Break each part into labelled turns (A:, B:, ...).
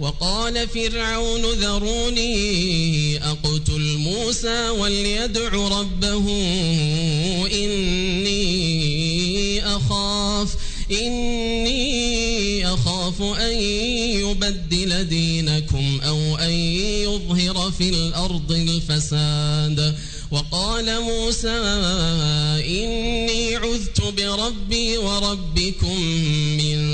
A: وقال فرعون ذروني أقتل موسى وليدع ربه إني أخاف إني أخاف أن يبدل دينكم أو أن يظهر في الأرض الفساد. وقال موسى إني عذت بربي وربكم من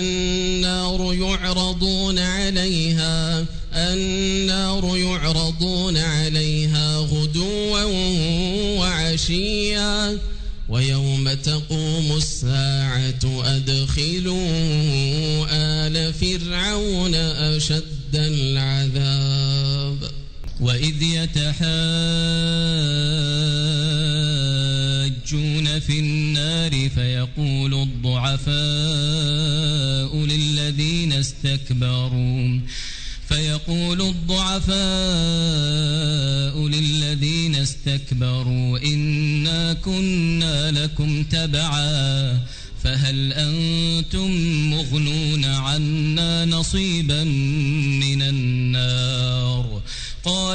A: النار يعرضون عليها النار يعرضون عليها غدوا وعشيا ويوم تقوم الساعة أدخلوا آل فرعون أشد العذاب.
B: وإذ يتحاجون في النار فيقول الضعفاء للذين استكبروا. فيقول الضعفاء للذين استكبروا إنا كنا لكم تبعا فهل أنتم مغنون عنا نصيبا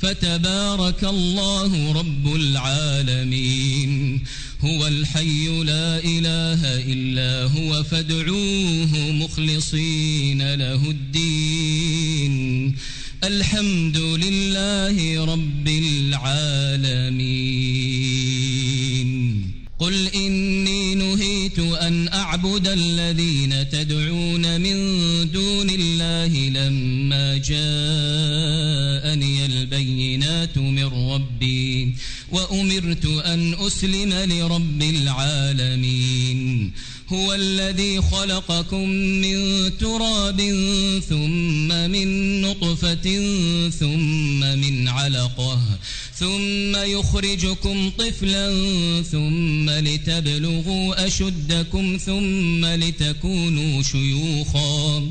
B: فتبارك الله رب العالمين. هو الحي لا إله إلا هو فادعوه مخلصين له الدين. الحمد لله رب العالمين. قل إني نهيت أن أعبد الذين وأمرت أن أسلم لرب العالمين. هو الذي خلقكم من تراب ثم من نطفة ثم من علقة ثم يخرجكم طفلا ثم لتبلغوا أشدكم ثم لتكونوا شيوخا.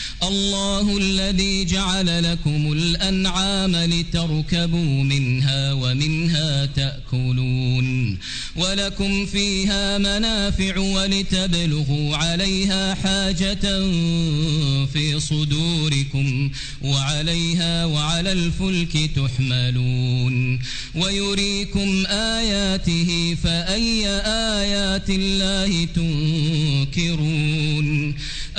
B: الله الذي جعل لكم الأنعام لتركبوا منها ومنها تأكلون ولكم فيها منافع ولتبلغوا عليها حاجة في صدوركم وعليها وعلى الفلك تحملون ويريكم آياته فأي آيات الله تنكرون